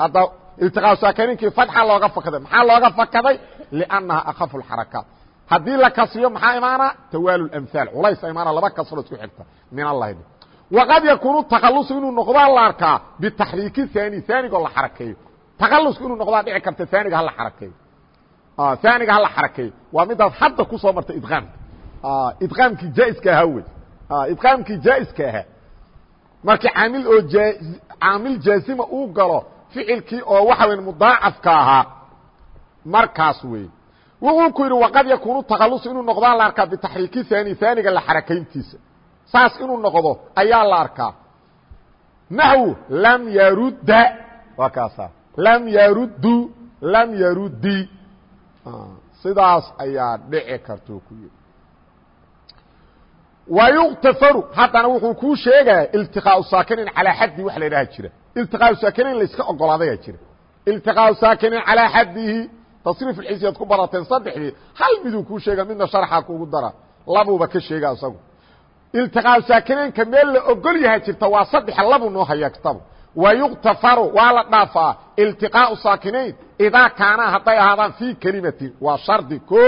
hadda iltiqaa saakininkii fatxa looga fakaday maxaa looga fakaday liannaha akhafu xarakaat haddii la kasriyo maxaa imaana tawaalu amhaal culaysa imaana laba kasro isku xigta min allahi waqad yakuunu takalusu inuu noqdaa la arkaa bitaxriiki haani haanigoo la xarakeeyo takalusku inuu noqdaa dhici karta haaniga hala xarakeeyo haaniga hala xarakeeyo waa midaad hadda ku soo martay idqaamka idqaamkii jaa'iska ahaa wey idqaamkii jaa'iska ahaa markii caamil oo caamil jaazima uu galo ficilkii oo waxa weya mudaacafka ahaa markaas wey wuxuu ku yidhi waqad yakuunu takalusu inuu noqdaa la arkaa bitaxriiki haani haaniga la xarakayntiisa saas inuu noqdo ayaa la arkaa. Naxwu lam yarudda. Waa kaasa lam yaruddu lam yaruddi. Sidaas ayaa dhici kartuu ku yidhi wayuktafaru haddana wuxuu kuu sheegaya iltiqaau saakinin calaa xaddi wax la idhaha jira. Iltiqaau saakinin layska ogolaadayaa jira. Iltiqaau saakinin calaa xaddihi tasriif ilxisiyaad ku barateen saddexdii hal miduu kuu sheega midna sharxaa kuugu dara. Labuuba ka sheega isagu iltiqaau saakinaynka meel la ogol yaha jirta waa saddexa labu noo hayaa kitabu. Wayuktafaru waa la dhaafaa. Iltiqaau saakinayn idaa kaanaa hadday ahaadaan fii kelimatin waa shardi o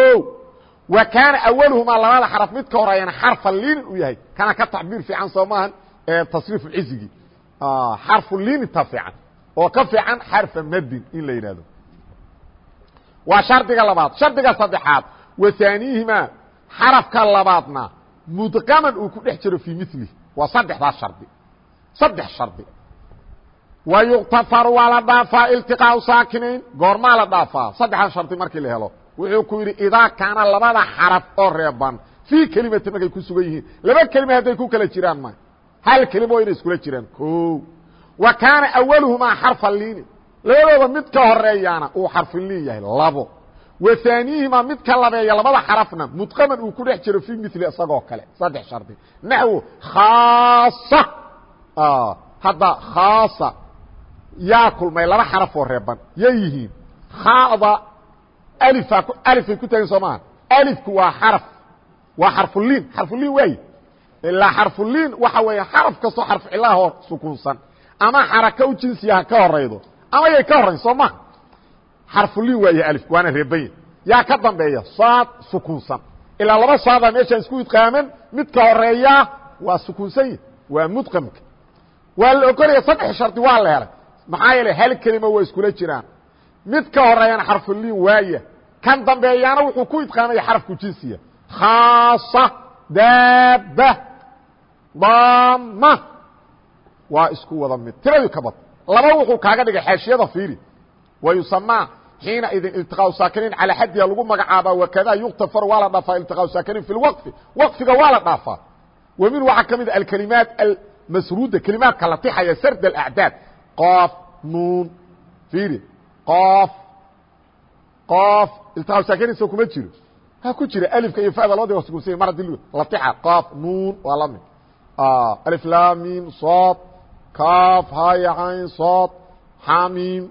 wa kaana awaluhumaa labada xaraf mid ka horeeyana xarfa liinin u yahay. Kana ka tacbiir fiican soo maahan tasriif cizigi. Xarfu liininta fiican oo ka fiican xarfa madin in la yidhahdo waa shardiga labaad. Shardiga saddexaad wa haaniihimaa xarafka labaadna mudqaman uu ku dhex jiro fii milihi waa saddexdaas shardi. Saddex shardi. Wa yuktafaru waa la dhaafaa iltiqaau saakinayn goormaa la dhaafaa. Saddexdan shardi markii la helo. Wuxuu ku yidhi idaa kaana labada xaraf oo reeban fii kelimati markay ku sugan yihiin laba kelima hadday ku kala jiraan ma. Hal kelima waa inay iskula jiraan. O wa kaana awaluhumaa xarfa liini labadooda mid ka horeeyaana uu xarfiliin yahay labo wa haaniyihimaa mid ka labeeya labada xarafna mudqaman uu ku dhex jiro fii mili isagoo kale saddex shardi. Naxwo khaasa. Hadda khaasa. Yaa kulmay laba xaraf oo reeban yay yihiin. Khaada alifaa alifay ku tagen soo maaha alifku waa xaraf waa xarfuliin. Xarfuliin waaye ilaa xarfuliin waxa weeye xaraf kastoo xarf cilahoo sukuunsan. Ama xaraka u jinsiya ha ka horaydo ama yay ka horayn soo maha xarfuliin waaye alifku waana reebanya yaa ka dambeeya saad sukuunsan ilaa laba saadaa meeshaan isku idqaaman mid ka horeeyaa waa sukuunsanya waa mudqamka. Waa la ogolaya saddex shardi waa la helay. Maxaa yeeley hal kelima waa iskula jiraan. Mid ka horeeyana xarfuliin waaya kan dambeeyaana wuxuu ku idqaamaya xarafku jinsiya khaasa daaba dama waa isku wada mid. Tiradii ka bad. Laba wuxuu kaaga dhigay xaashiyada fiiri yusamaa xiina idin iltiqaau saakiniin calaa xaddiha lagu magacaabaa wakada yuktafaru waa la dhaafaa iltiqaau saakiniin fi lwaqfi waqfiga waa la dhaafaa wa min waxaa ka mid a alkelimaat almasruuda kelimaadka la tixaya sard alacdaad qof nuun fiiri qof qof iltiqaau saakiniinsa kuma jiro ha ku jira alifka iyo fada labadi waa sukunsanya mar haddii la tixa qof nuun waa la mid alif laamim sood kaaf haya cayn sood xamiim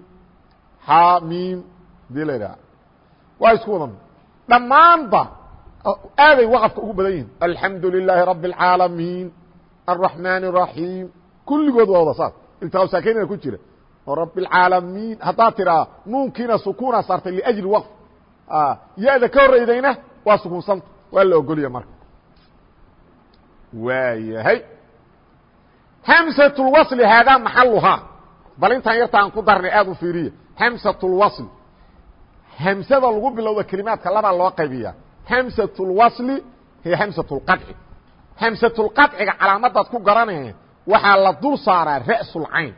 xamiim hadii la yidhaha waa isku wada mid dhammaanba aaday waqafka ugu badan yihin alxamdu lilaahi rabi اlcaalamiin الraxmaan الraxiim kulligood waa wada saas iltiqaa saakinina ku jira rabi اlcaalamiin haddaad tiraa nuunkiina sukuuna saartay liأjli waqf ya-da ka horeydayna waa sukuunsanta waa la ogolya marka waayahay hamsatulwasli haadaa maxaluhaa bal intaan yarta aan ku darnay aad u fiiriya hamsatulwasli hamsada lagu bilowda kelimaadka labaa loo qaybiya hamsatulwasli iyo hamsatulqadci hamsatulqadciga calaamadaad ku garanaya waxaa la dul saaraa ra'sulcayn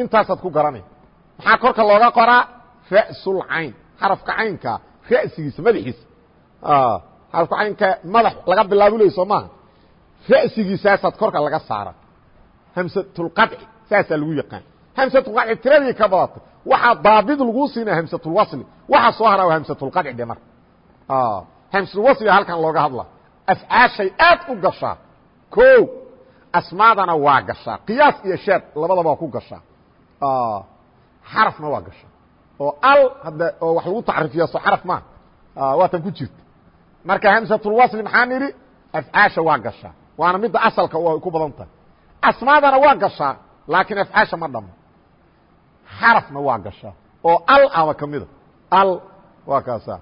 intaasaad ku garanaya maxaa korka looga qoraa? Ra'sulcayn xarafka caynka ra'sigiisa madaxiisa. Xarafka caynka madax laga bilaabo ley soo maaha. Ra'sigiisaasaad korka laga saara hamsatulqadci saasaa lagu yaqaan hamsatulqadci tiradii ka badatay. Waxaa daabid laguu siinaa hamsatulwasli. Waxaa soo haraa waa hamsatulqadci dhe marka hamsatulwasliga halkan looga hadla afcaashay aad u gashaa. O asmaadana waa gashaa. Qiyaas iyo sheed labadaba waa ku gashaa. Xarafna waa gashaa. Oo al hadda oo wax lagu tacriifiya so xaraf maaha waatan ku jirta. Marka hamsatulwasli maxaa nidhi? Afcaasha waa gashaa. Waana midda asalka ay ku badan tahay. Asmaadana waa gashaa laakiin afcaasha ma dhamo xarafna waa gashaa oo al aba ka mida. Al waa kaasa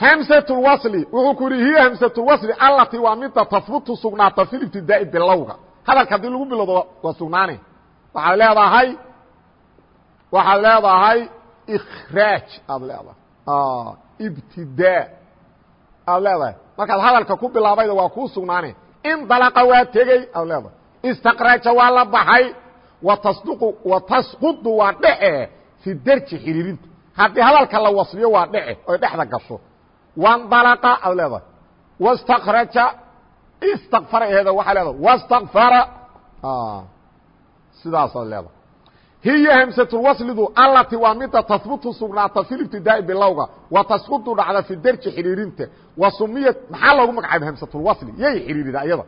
hmsatulwasli wuxuu ku yihi hiya hamsatulwasli allatii waa midda tahbutu sugnaata fi libtidaa'i bilowga hadalka haddii lagu bilowdo waa sugnaane. Waxaad leedahay waxaad leedahay ikraaj aad leedahay. Ibtidaa aad leedahay. Markaad hadalka ku bilaabayda waa kuu sugnaane. Indalaqa waa tegey aad leedahay. Istakraja waa la baxay watasqudu waa dhece fi derji xiriirinta. Haddii hadalka la wasliyo waa dhece oy dhexda gasho. Wandalaqa ad leedahay. Wastakraja istakfara aheeda waxaa leedahay. Wastakfara sidaasaad leedahay. Hiya hamsatulwaslidu allati waa mida tahbutu sugnaata fi libtidaa'i bilowga wa tasqudu dhacda fi derji xidhiirinta wa sumiyat maxaa loogu magacaabay hamsatulwasli yay xidhiirida ayada.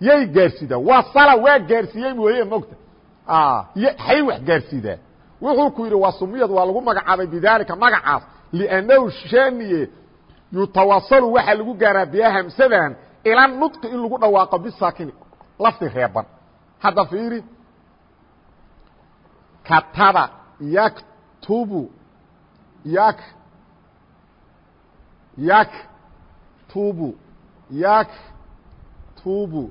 Yay gaarsiidaa waa sala waa gaarsiiyey weeye mogta hay wax gaarsiidaa wuxuu ku yidhi waa sumiyad waa lagu magacaabay bidaalika magacaas liannahu shaniye yutawasalu waxaa lagu gaaraa biha hamsadan ila nudqi in lagu dhawaaqo bisaakini lafdi reeban. Hadda fiiri kataba yaktubu yak yaktubu yaktubu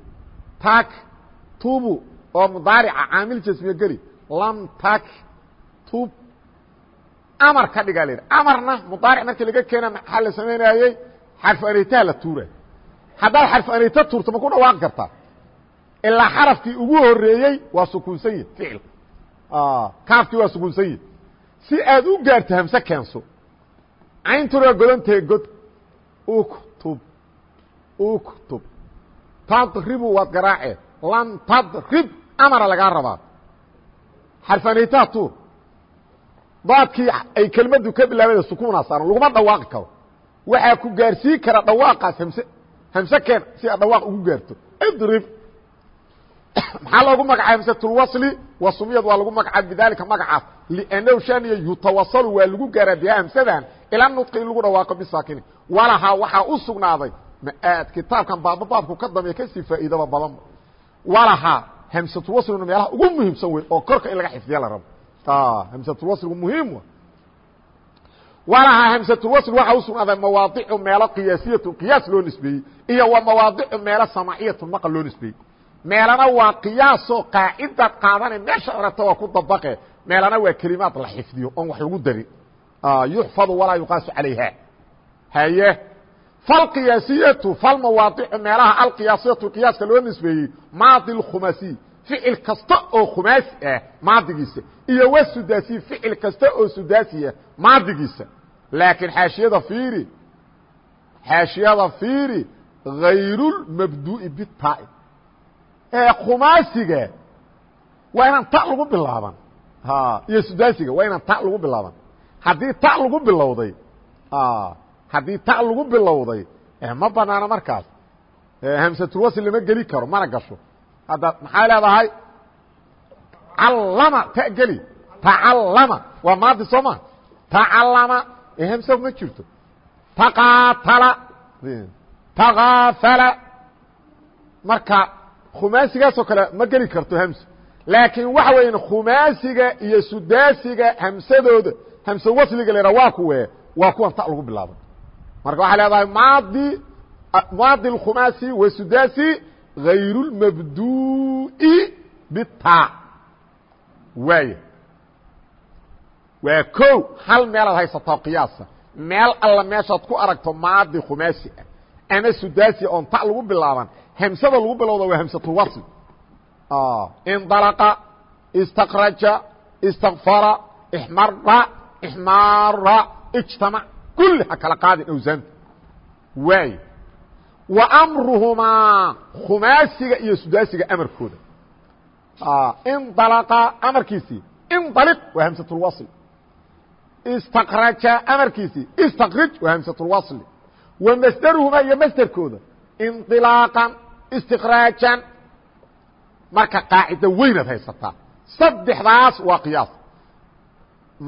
taktubu oo mudaarica caamil jasmiye geli lam taktub amar ka dhigaa la amarna mudaaric markii laga keena maxaa la samaynayey xarfu anaytaha la tuura haddaad xarfu anayta tuurto ma ku dhawaaqi kartaa. Ilaa xarafkii ugu horeeyey waa sukuunsan yihi ficilka kaafkii waa sukuunsan yihi si aad u gaarto hamse keenso cayntuna godantahe god uktub uktub tadribu waad garaacee. Lan tadrib amara lagaa rabaa xarfu anaytaha tuur daadkii ay kelmadu ka bilaabada sukuuna saaran laguma dhawaaqi karo waxaa ku gaarsiin kara dhawaaqaas hmse hamse keen si aad dhawaaq ugu gaarto idrib maxaa loogu magacaabay hamsatulwasli wasumiyad waa lagu magacaabay bidaalika magacaas liannahu shaniya yutawasalu waa lagu gaaraa biha hamsadan ila nudqi in lagu dhawaaqo bisaakini walahaa waxaa u sugnaaday maaad kitaabkan baaba baabku ka dambeya ka sii faa'iidaba badanba walahaa hamsatulwaslina meelaha ugu muhiimsan wey oo korka in laga xifdiya la rabo. Hmsatulwasligu muhiim walahaa hmsatulwasl waxaa u sugnaaday mawaadicu meelo qiyaasiyatu qiyaas loo nisbeeyey iyo wa mawaadicu meelo samaciyatu maqal loo nisbeeyey. Meelana waa qiyaasoo qaacidaad qaadanay meesha orata waa ku dabaqe meelana waa kelimaad la xifdiyo oon wax lagu darin. Yuxfadu walaa yuqaasu calayha. Haye falqiyaasiyatu falmawaadicu meelaha alqiyaasiyatu qiyaaska loo nisbeeyey maadi اkhumasiy ficil kasta oo khumaasi ah maadigiisa iyo wasudaasi ficil kasta oo sudaasiah maadigiisa laakiin xaashiyada fiiri xaashiyada fiiri hayrulmabdu'i bitaa ee khumaasiga waa inaan ta lagu bilaaban iyo sudaasiga waa inaan ta lagu bilaaban haddii ta lagu bilowday haddii ta lagu bilowday ma banaano markaas. Hamsatulwasl lama geli karo mana gasho. Hadda maxaa leedahay? Callama tgeli tacallama waa maadi soo ma? Tacallama hmsa ma jirto. Taqaatala. Takaafala marka khumaasigaasoo kale ma geli karto hmso laakiin waxa weya khumaasiga iyo sudaasiga hamsadooda hamse wasliga la waa kuwe waa kuwan ta lagu bilaabay marka waxaa leedahay maadi maadi اkhumaasi wa sudasi غayr اlmabdu'i bita waay waa ko hal meelaad haysataa qiyaasa meel alla meeshaad ku aragto maadi khumaasi ah ama sudaasi oon ta lagu bilaaban hamsada lagu bilowda waa hamsatulwasl indalaqa istakraja istakfara ixmara ixmaara ijtamac kulli ha kala qaadin awsaanta waay wa amruhumaa khumaasiga iyo sudaasiga amarkooda indalaqa amarkiisii indaliq waa hamsatulwasl istakraja amarkiisii istakrij waa hamsatulwasli wa masderuhumaa iyo masderkooda indilaaqan istikraajan marka qaacida weynaad haysataa saddexdaas waa qiyaas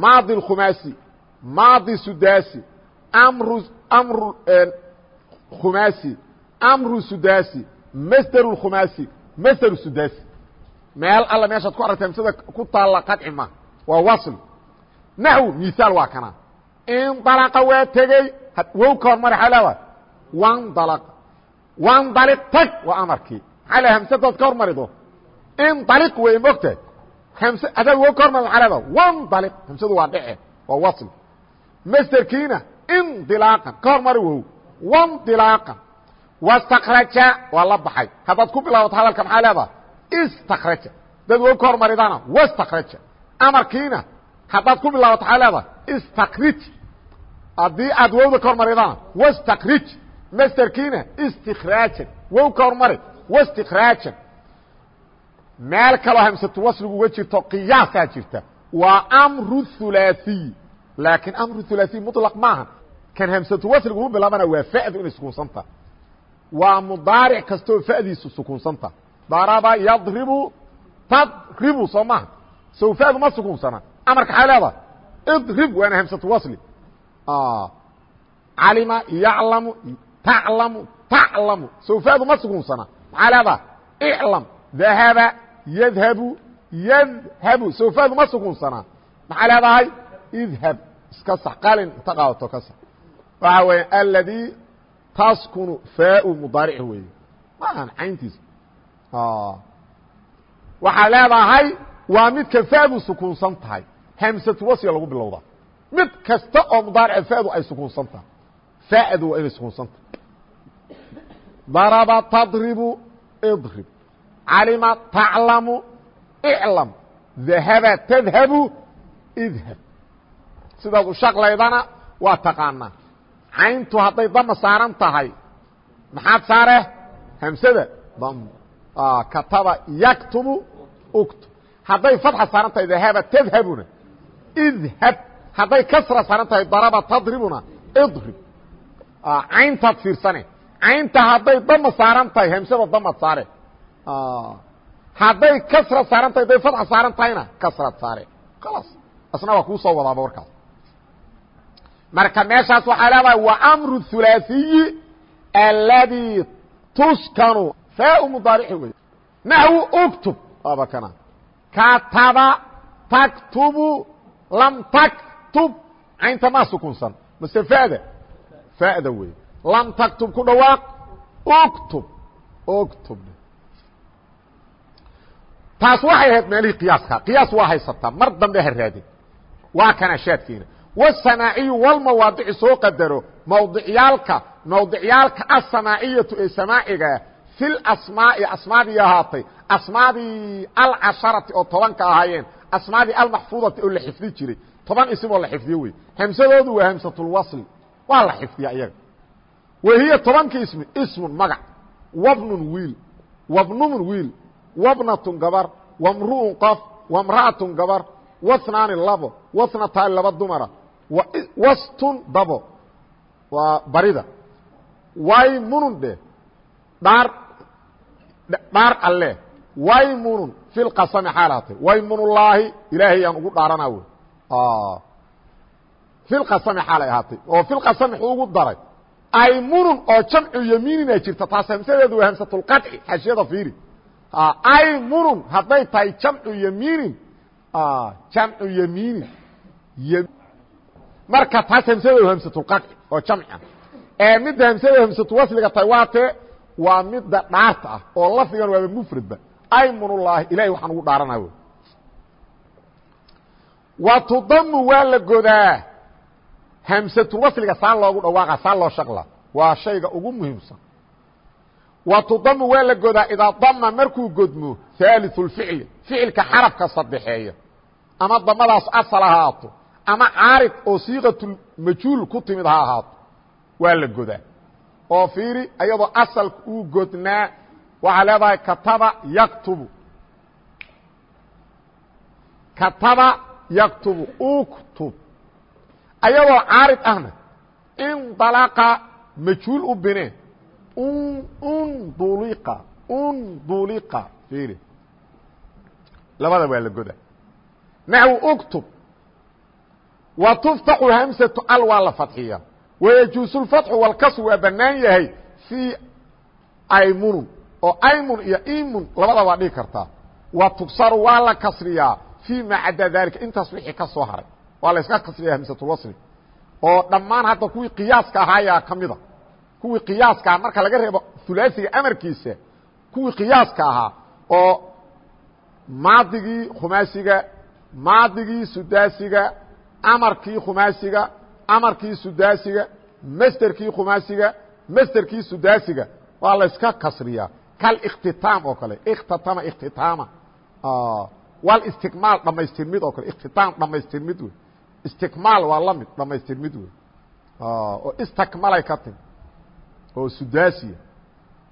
maadi khumaasi maadi sudaasi mru amru khumaasi amru sudaasi masder khumaasi masder sudaasi meel alla meeshaad ku aragta hamsada ku taalla qadci ma waa wasl naxw miaal waa kana indalaqa waa tegey wow ka hormar aa leedahay wandalaq wandaliq tag waa amarkii maxaa le hamsadaad ka hormarido indaliq wey mogtahay hams adaad wow ka hormar maaa leedaha wandaliq hamsadu waa dhece waa wasl masderkiina indilaaqan ka hormari wow wandilaaqan wastakraja waa la baxay haddaad ku bilaabato hadalka maxaa leedaha istakraja dad wow ka hormaridana wastakraja amarkiina haddaad ku bilaabato waxaa leedahay istakrij haddii aad wowda ka hormaridana wastakrij masterkiina istikraajan wow ka hormari wastikraajan meel kaloo hamsatu wasligu uga jirto qiyaasaa jirta waa amru hulaaثiy laakiin amru hulaaثiy muطlaq maaha kan hamsatu wasligu u bilaabana waa fa'du inay sukuunsanta waa mudaaric kastoo fa'diisu sukuunsanta daraba yadribu tadribu soo maha sow fa'du ma sukuunsana amarka xaa leeda idrib waana hamsatu wasli. Calima yaclamu taclamu taclamu sawfaadu ma sukunsana maxaa leedaa iclam dahaba yadhabu yadhabu sawfaadu ma sukunsanaa maxaa leedahay idhab iska sax qalin inta qaadato ka sax waxa weya aladii taskunu faau mudaarici weeye. Maahan cayntiisa. Waxaa leedahay waa midka fadu sukunsan tahay. Hamsatu wasliga lagu bilowdaa mid kasta oo mudaarica fadu ay sukunsan tahay. Fadu waa inay sukunsan tahay. Daraba tadribu idrib. Calima taclamu iclam dahaba tadhabu idhab. Sidaad u shaqlaydana waa taqaanaa cayntu hadday dama saaran tahay. Maxaad saare? Hamsada. Dam. Kataba yaktubu uktub hadday fatxa saaran tahay dahaba tadhabuna. Idhab. Hadday kasra saaran tahay daraba tadribuna. Idrib. Cayntaad fiirsane. Caynta hadday dama saaran tahay hamsada damad saare. Hadday kasra saaran tahay hadday fatxa saaran tahayna kasraad saare. Khalaas asna waa kuu soo wadaaba warkaas marka meeshaas waxaa leedahay wa amru hulaaثiyi alladii tuskanu faa mudaarici wey naxwu uktub waaba kana. Kataba taktubu lam taktub. Caynta maa sukunsan. Mase fada? Fada wey lam taktub ku dhawaaq uktub uktub. Taas waxay ahayd meelihii qiyaaska. Qiyaas waa haysataa mar dambe ha raadin. Waa kana shaadkiina wasamaaciyu walmawaadici soo qadaro mawdicyaalka mawdicyaalka asamaaciyatu ee samaacigaa fi lasmaa'i asmaadii ahaatay asmaadii alcasharati oo tobanka ahaayeen asmaadii almaxfuudati oo la xifdi jiray toban isim oo la xifdiyo wey hamsadoodu waa hamsatulwasli waa la xifdiya iyaga wahiya tobankii ismi ismun magac wabnun wiil wabnumun wiil wabnatun gabar wamru'un qof wamra'atun gabar wasnaani labo wasnataani laba dumara wastun dabo. Waa barida. Waymunun dhe dhaar dhaar alle. Waymunun fi lqasami xaal hatay waymunullaahi ilaahay aan ugu dhaaranaa wey fi lqasami xaalay ahaatay. Oo fi lqasami xuu ugu daray. Aymunun oo jamcu yamiinina jirta taas hamsadeedu waa hamsatulqaci xashiyada fiiri. Aymunun hadday tahay jamcu yamiinin. Jamcu yamiinin marka taas hamsadeedu hamsatulqaci oo jamci ah. Midda hamsadeedu hamsatuwasliga tahay waa tee waa dhaarta ah oo lafdigan waaba mfradba aymunullaahi ilahay waxaan ugu dhaaranaa wa tudamu waa la godaa. Hamsatulwasliga saa loogu dhawaaqa saa loo shaqla. Waa shayga ugu muhiimsan. Wa tudamu waa la godaa idaa markuu godmo haaliu lficli. Ficilka xarafka sadexeeya ama damadaas asal ama caarid oo siiqatulmajhuul ku timid ha ahaato waa la godaa. oo fiiri ayadoo asalka uu godnaa waxaa leedahay kataba yaktubu. Kataba yaktubu uktub. Ayadoo caarid ahna indalaqa majhuul u bine unduliqa unduliqa fiiri. Labada waa la godaa. Naxw uktub tuftaxu hamsatu al waa la fadxiya. Wayajuusu lfatxu walkasru waa bannaan yahay fii aymunun oo aymun iyo imun labada waa dhigi kartaa wa tugsaru waa la kasriyaa fii maa caddaa dalika intaas wixii ka soo haray. Waa la yska kasriya hamsatulwasli oo dhammaan hadda kuwii qiyaaska ahaayaa ka mida. Kuwii qiyaaska aha marka laga reebo hulaasiga amarkiisa kuwii qiyaaska ahaa oo maadigii khumaasiga maadigii sudaasiga amarkii khumaasiga amarkii sudaasiga masderkii khumaasiga masderkii sudaasiga waa la yska kasriyaa. Kaliktitaam oo kale ikhtatama ikhtitaama walistikmaal dhamaystirmid oo kale ikhtitaam dhamaystirmid wey. Istikmaal waa la mid dhamaystirmid wey. Oo istakmalay ka timid oo sudaasiya.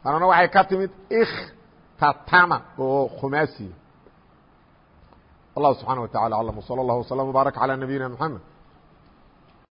Anana waxay ka timid ikhtatama oo khumaasiya allah subxaanaه wa tacala aclam wsala allah wslam wbaarak calى nabiyina mxamed